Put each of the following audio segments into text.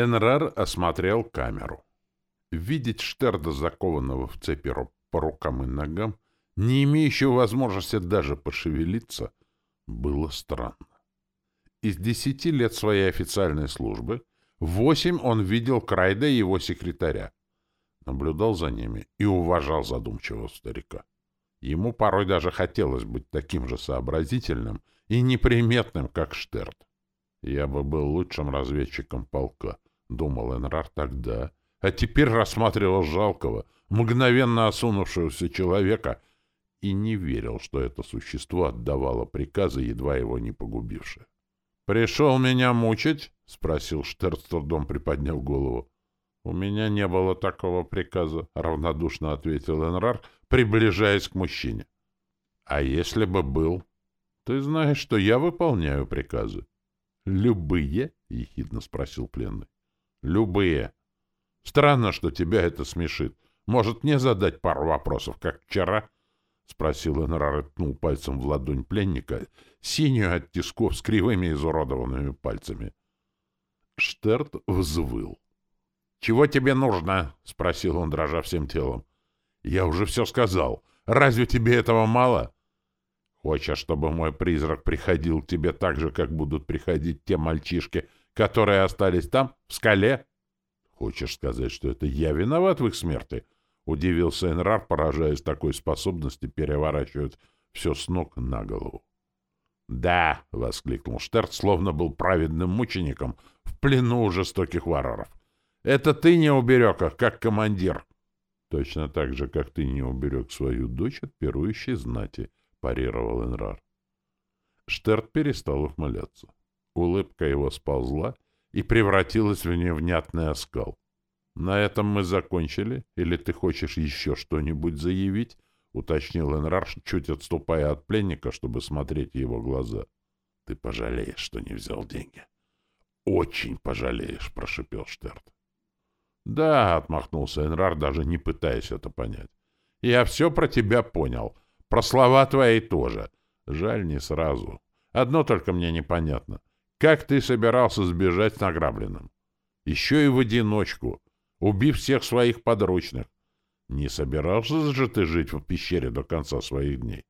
Энрар осмотрел камеру. Видеть Штерда, закованного в цепи по рукам и ногам, не имеющего возможности даже пошевелиться, было странно. Из десяти лет своей официальной службы восемь он видел Крайда и его секретаря, наблюдал за ними и уважал задумчивого старика. Ему порой даже хотелось быть таким же сообразительным и неприметным, как Штерд. «Я бы был лучшим разведчиком полка», — думал Энрар тогда, а теперь рассматривал жалкого, мгновенно осунувшегося человека и не верил, что это существо отдавало приказы, едва его не погубившее. «Пришел меня мучить?» — спросил Штерц, приподняв голову. «У меня не было такого приказа», — равнодушно ответил Энрар, приближаясь к мужчине. «А если бы был?» «Ты знаешь, что я выполняю приказы». «Любые?» — ехидно спросил пленный. «Любые. Странно, что тебя это смешит. Может, мне задать пару вопросов, как вчера?» — спросил Энрар и ткнул пальцем в ладонь пленника, синюю от тисков с кривыми изуродованными пальцами. Штерт взвыл. — Чего тебе нужно? — спросил он, дрожа всем телом. — Я уже все сказал. Разве тебе этого мало? — Хочешь, чтобы мой призрак приходил к тебе так же, как будут приходить те мальчишки, которые остались там, в скале? — Хочешь сказать, что это я виноват в их смерти? — Удивился Энрар, поражаясь такой способности переворачивать все с ног на голову. «Да!» — воскликнул Штерт, словно был праведным мучеником в плену у жестоких варваров. «Это ты не уберег их, как командир!» «Точно так же, как ты не уберег свою дочь от пирующей знати», — парировал Энрар. Штерт перестал ухмыляться. Улыбка его сползла и превратилась в невнятный оскал. «На этом мы закончили? Или ты хочешь еще что-нибудь заявить?» — уточнил Энрар, чуть отступая от пленника, чтобы смотреть его глаза. «Ты пожалеешь, что не взял деньги». «Очень пожалеешь», — прошипел Штерт. «Да», — отмахнулся Энрар, даже не пытаясь это понять. «Я все про тебя понял. Про слова твои тоже. Жаль, не сразу. Одно только мне непонятно. Как ты собирался сбежать с награбленным? Еще и в одиночку убив всех своих подручных. Не собирался же ты жить в пещере до конца своих дней?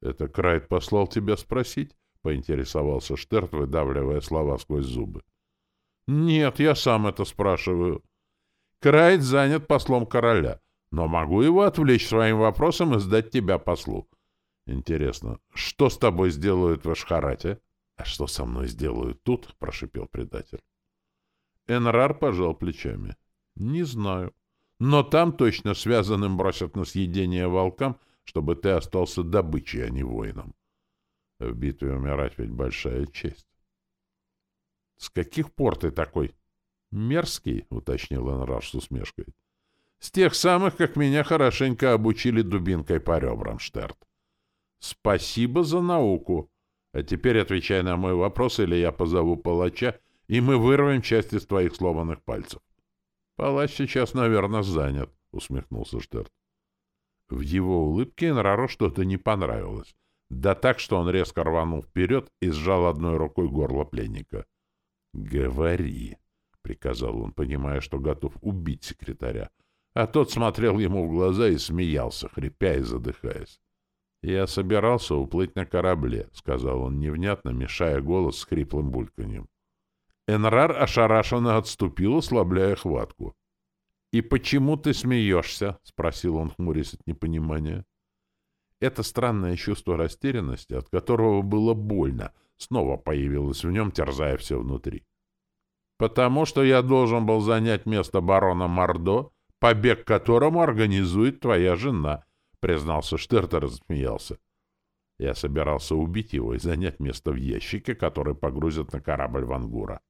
— Это Крайт послал тебя спросить? — поинтересовался Штерт, выдавливая слова сквозь зубы. — Нет, я сам это спрашиваю. Крайт занят послом короля, но могу его отвлечь своим вопросом и сдать тебя послу. Интересно, что с тобой сделают в Ашхарате? — А что со мной сделают тут? — прошипел предатель. Энрар пожал плечами. Не знаю. Но там точно связанным бросят на съедение волкам, чтобы ты остался добычей, а не воином. В битве умирать ведь большая честь. — С каких пор ты такой? — Мерзкий, — уточнил Энрар с усмешкой. — С тех самых, как меня хорошенько обучили дубинкой по ребрам, Штерт. — Спасибо за науку. А теперь отвечай на мой вопрос, или я позову палача, и мы вырвем часть из твоих сломанных пальцев. «Палач сейчас, наверное, занят», — усмехнулся Штерт. В его улыбке Энрару что-то не понравилось. Да так, что он резко рванул вперед и сжал одной рукой горло пленника. «Говори», — приказал он, понимая, что готов убить секретаря. А тот смотрел ему в глаза и смеялся, хрипя и задыхаясь. «Я собирался уплыть на корабле», — сказал он невнятно, мешая голос с хриплым бульканьем. Энрар ошарашенно отступил, ослабляя хватку. «И почему ты смеешься?» — спросил он, хмурясь от непонимания. Это странное чувство растерянности, от которого было больно, снова появилось в нем, терзая все внутри. «Потому что я должен был занять место барона Мордо, побег которому организует твоя жена», — признался Штерт и рассмеялся. Я собирался убить его и занять место в ящике, который погрузят на корабль Вангура.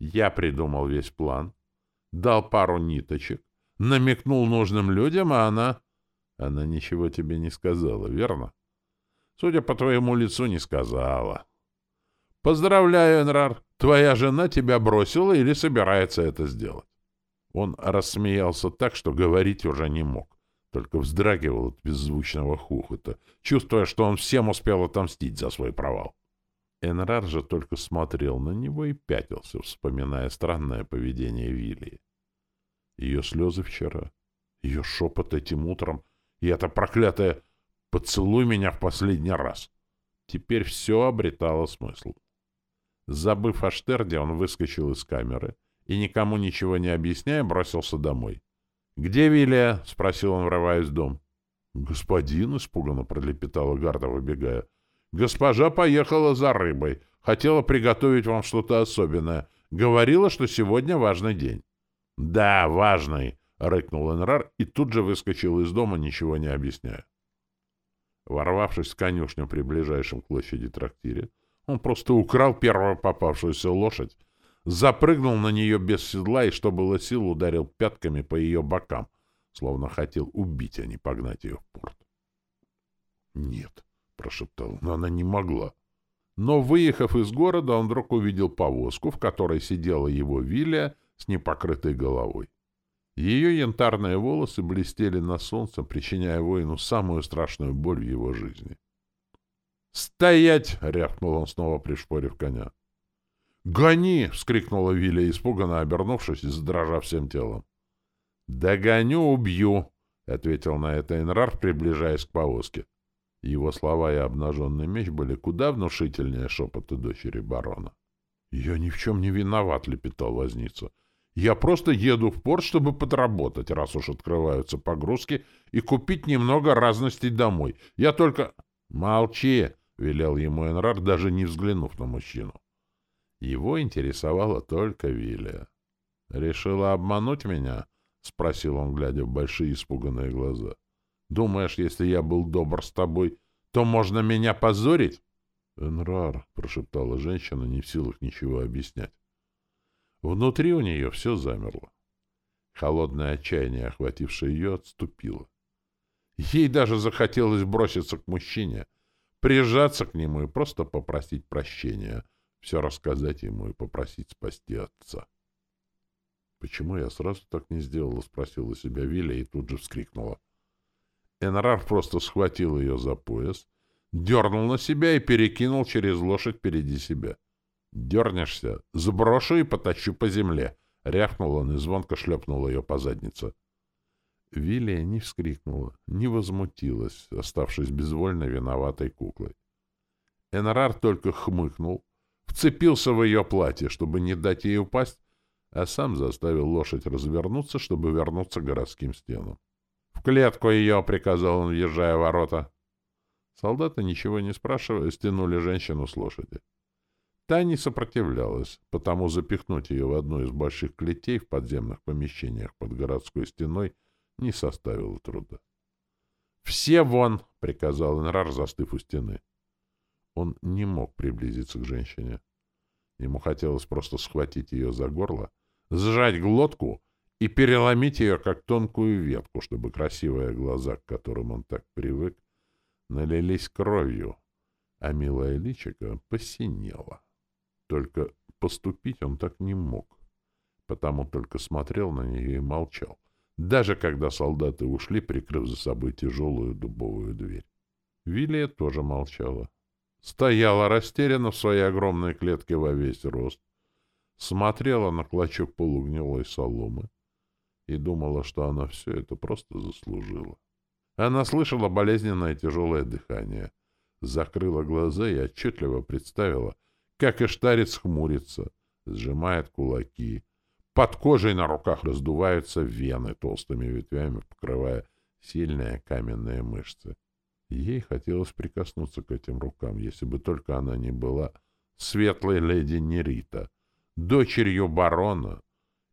Я придумал весь план, дал пару ниточек, намекнул нужным людям, а она... Она ничего тебе не сказала, верно? Судя по твоему лицу, не сказала. Поздравляю, Энрар, твоя жена тебя бросила или собирается это сделать. Он рассмеялся так, что говорить уже не мог, только вздрагивал от беззвучного хухота, чувствуя, что он всем успел отомстить за свой провал. Энрар же только смотрел на него и пятился, вспоминая странное поведение Вилли. Ее слезы вчера, ее шепот этим утром и это проклятое «поцелуй меня в последний раз». Теперь все обретало смысл. Забыв о Штерде, он выскочил из камеры и, никому ничего не объясняя, бросился домой. «Где Вилия?» — спросил он, врываясь в дом. «Господин», — испуганно пролепетала Гарда, выбегая, — «госпожа поехала за рыбой. Хотела приготовить вам что-то особенное. Говорила, что сегодня важный день». «Да, важный», — рыкнул Энрар и тут же выскочил из дома, ничего не объясняя. Ворвавшись в конюшню при ближайшем к площади трактире, он просто украл первую попавшуюся лошадь, запрыгнул на нее без седла и, что было сил, ударил пятками по ее бокам, словно хотел убить, а не погнать ее в порт. «Нет», — прошептал, — «но она не могла». Но, выехав из города, он вдруг увидел повозку, в которой сидела его Вилия с непокрытой головой. Ее янтарные волосы блестели на солнце, причиняя воину самую страшную боль в его жизни. «Стоять!» — рявкнул он, снова пришпорив коня. «Гони!» — вскрикнула Виля, испуганно обернувшись и задрожав всем телом. «Догоню, убью!» — ответил на это Энрар, приближаясь к повозке. Его слова и обнаженный меч были куда внушительнее шепота дочери барона. «Я ни в чем не виноват», — лепетал возница. «Я просто еду в порт, чтобы подработать, раз уж открываются погрузки, и купить немного разностей домой. Я только...» «Молчи!» — велел ему Энрар, даже не взглянув на мужчину. Его интересовала только Вилия. «Решила обмануть меня?» — спросил он, глядя в большие испуганные глаза. «Думаешь, если я был добр с тобой, то можно меня позорить?» «Энрар», — прошептала женщина, не в силах ничего объяснять. Внутри у нее все замерло. Холодное отчаяние, охватившее ее, отступило. Ей даже захотелось броситься к мужчине, прижаться к нему и просто попросить прощения, все рассказать ему и попросить спасти отца. «Почему я сразу так не сделала?» — спросила себя Виля и тут же вскрикнула. Энрар просто схватил ее за пояс, дернул на себя и перекинул через лошадь впереди себя. «Дернешься, сброшу и потащу по земле!» — рявкнул он и звонко шлепнул ее по заднице. Вилия не вскрикнула, не возмутилась, оставшись безвольно виноватой куклой. Энрар только хмыкнул, вцепился в ее платье, чтобы не дать ей упасть, а сам заставил лошадь развернуться, чтобы вернуться к городским стенам. — В клетку ее! — приказал он, въезжая в ворота. Солдаты, ничего не спрашивая, стянули женщину с лошади. Та не сопротивлялась, потому запихнуть ее в одну из больших клетей в подземных помещениях под городской стеной не составило труда. «Все вон!» — приказал Энрар, застыв у стены. Он не мог приблизиться к женщине. Ему хотелось просто схватить ее за горло, сжать глотку и переломить ее, как тонкую ветку, чтобы красивые глаза, к которым он так привык, налились кровью, а милая личико посинело. Только поступить он так не мог, потому только смотрел на нее и молчал даже когда солдаты ушли, прикрыв за собой тяжелую дубовую дверь. Вилия тоже молчала. Стояла растерянно в своей огромной клетке во весь рост, смотрела на клочок полугнилой соломы и думала, что она все это просто заслужила. Она слышала болезненное тяжелое дыхание, закрыла глаза и отчетливо представила, как Иштарец хмурится, сжимает кулаки, под кожей на руках раздуваются вены, толстыми ветвями покрывая сильные каменные мышцы. Ей хотелось прикоснуться к этим рукам, если бы только она не была светлой леди Нерита, дочерью барона,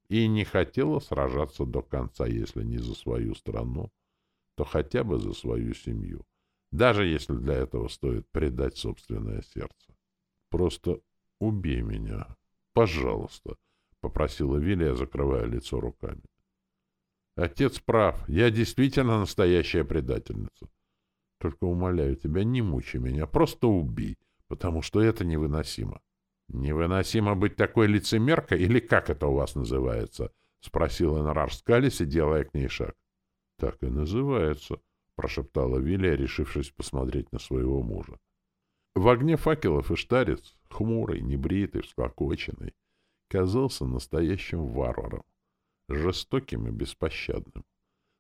и не хотела сражаться до конца, если не за свою страну, то хотя бы за свою семью, даже если для этого стоит предать собственное сердце. Просто убей меня, пожалуйста, —— попросила Вилия, закрывая лицо руками. «Отец прав. Я действительно настоящая предательница. Только умоляю тебя, не мучи меня, просто убей, потому что это невыносимо». «Невыносимо быть такой лицемеркой, или как это у вас называется?» — спросил Энрар Скалиси, делая к ней шаг. «Так и называется», — прошептала Вилия, решившись посмотреть на своего мужа. В огне факелов и штарец, хмурый, небритый, всклокоченный, казался настоящим варваром, жестоким и беспощадным.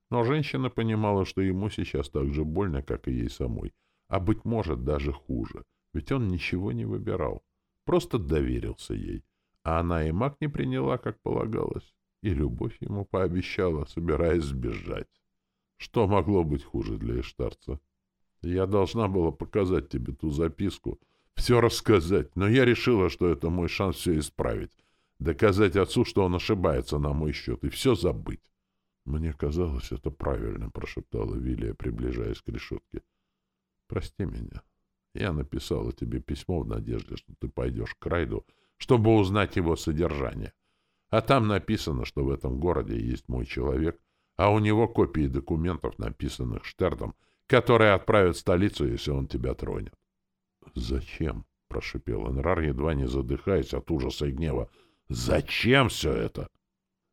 Но женщина понимала, что ему сейчас так же больно, как и ей самой, а, быть может, даже хуже, ведь он ничего не выбирал, просто доверился ей, а она и маг не приняла, как полагалось, и любовь ему пообещала, собираясь сбежать. Что могло быть хуже для Эштарца? Я должна была показать тебе ту записку, все рассказать, но я решила, что это мой шанс все исправить, доказать отцу, что он ошибается на мой счет, и все забыть. Мне казалось, это правильно, — прошептала Вилия, приближаясь к решетке. Прости меня. Я написала тебе письмо в надежде, что ты пойдешь к Райду, чтобы узнать его содержание. А там написано, что в этом городе есть мой человек, а у него копии документов, написанных Штердом, которые отправят в столицу, если он тебя тронет. — Зачем? — прошипел Энрар, едва не задыхаясь от ужаса и гнева. — Зачем все это?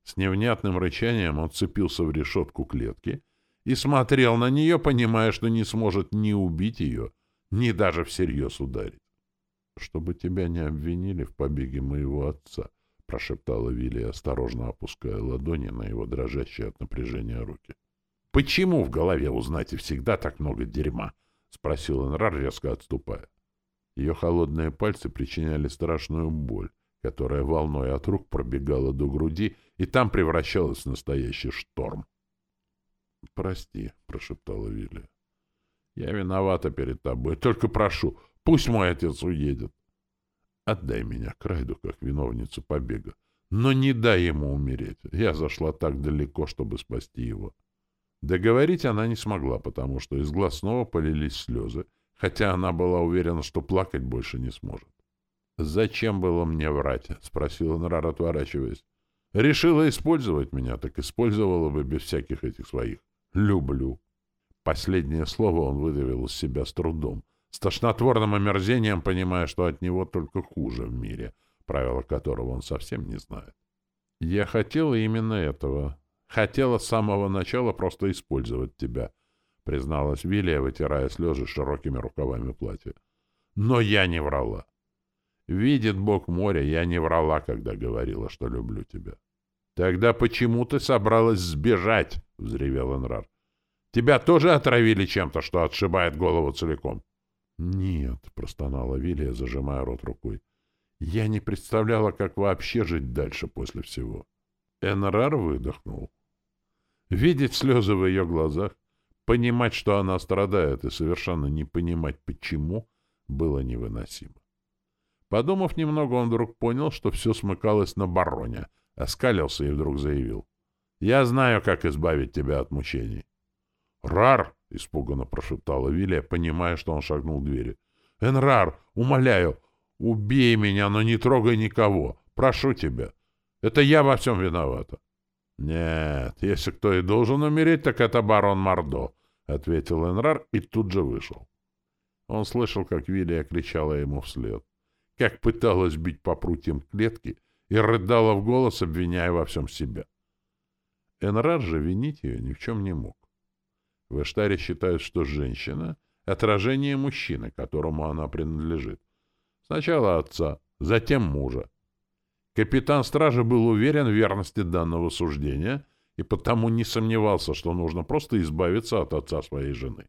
С невнятным рычанием он цепился в решетку клетки и смотрел на нее, понимая, что не сможет ни убить ее, ни даже всерьез ударить. — Чтобы тебя не обвинили в побеге моего отца, — прошептала Вилли, осторожно опуская ладони на его дрожащие от напряжения руки. — Почему в голове узнать и всегда так много дерьма? — спросил Энрар, резко отступая. Ее холодные пальцы причиняли страшную боль, которая волной от рук пробегала до груди и там превращалась в настоящий шторм. — Прости, — прошептала Вилли. — Я виновата перед тобой. Только прошу, пусть мой отец уедет. Отдай меня Крайду как виновницу побега. Но не дай ему умереть. Я зашла так далеко, чтобы спасти его. Договорить она не смогла, потому что из глаз снова полились слезы, хотя она была уверена, что плакать больше не сможет. «Зачем было мне врать?» — спросил Нрар, отворачиваясь. «Решила использовать меня, так использовала бы без всяких этих своих. Люблю». Последнее слово он выдавил из себя с трудом — с тошнотворным омерзением, понимая, что от него только хуже в мире, правила которого он совсем не знает. «Я хотела именно этого. Хотела с самого начала просто использовать тебя», — призналась Вилия, вытирая слезы широкими рукавами платья. «Но я не врала. Видит Бог моря, я не врала, когда говорила, что люблю тебя». «Тогда почему ты собралась сбежать?» — взревел Энрар. «Тебя тоже отравили чем-то, что отшибает голову целиком?» «Нет», — простонала Вилия, зажимая рот рукой. «Я не представляла, как вообще жить дальше после всего». Энрар выдохнул. Видеть слезы в ее глазах, понимать, что она страдает, и совершенно не понимать, почему, было невыносимо. Подумав немного, он вдруг понял, что все смыкалось на бароне, оскалился и вдруг заявил. «Я знаю, как избавить тебя от мучений». «Рар!» — испуганно прошептала Вилия, понимая, что он шагнул к двери. «Энрар, умоляю, убей меня, но не трогай никого. Прошу тебя. Это я во всем виновата». «Нет, если кто и должен умереть, так это барон Мордо», — ответил Энрар и тут же вышел. Он слышал, как Вилия кричала ему вслед, как пыталась бить по прутьям клетки и рыдала в голос, обвиняя во всем себя. Энрар же винить ее ни в чем не мог. В Эштаре считают, что женщина — отражение мужчины, которому она принадлежит. Сначала отца, затем мужа. Капитан стражи был уверен в верности данного суждения и потому не сомневался, что нужно просто избавиться от отца своей жены.